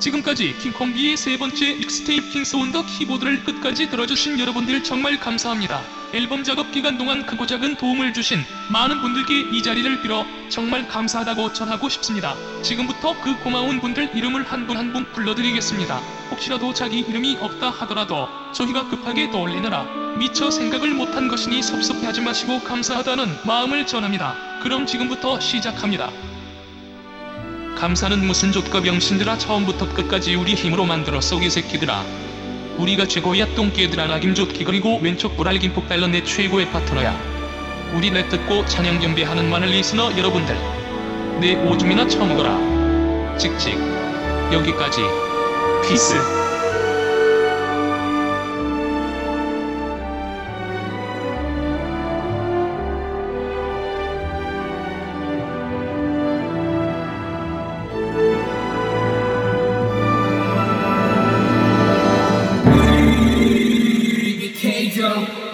지금까지 킹콩기의 세 번째 믹스테이프 킹스 온 더 키보드를 끝까지 들어주신 여러분들 정말 감사합니다. 앨범 작업 기간 동안 크고 작은 도움을 주신 많은 분들께 이 자리를 빌어 정말 감사하다고 전하고 싶습니다. 지금부터 그 고마운 분들 이름을 한 분 한 분 불러드리겠습니다. 혹시라도 자기 이름이 없다 하더라도 저희가 급하게 떠올리느라 미처 생각을 못한 것이니 섭섭해하지 마시고 감사하다는 마음을 전합니다. 그럼 지금부터 시작합니다. 감사는 무슨 족과 병신들아 처음부터 끝까지 우리 힘으로 만들었어 이 새끼들아. 우리가 최고야 똥개들아 나김좋기 그리고 왼쪽 불알김 폭달러 내 최고의 파트너야. 우리 랩 듣고 찬양 경배하는 마늘 리스너 여러분들 내 오줌이나 처먹어라. 찍찍. 여기까지. 피스 Ego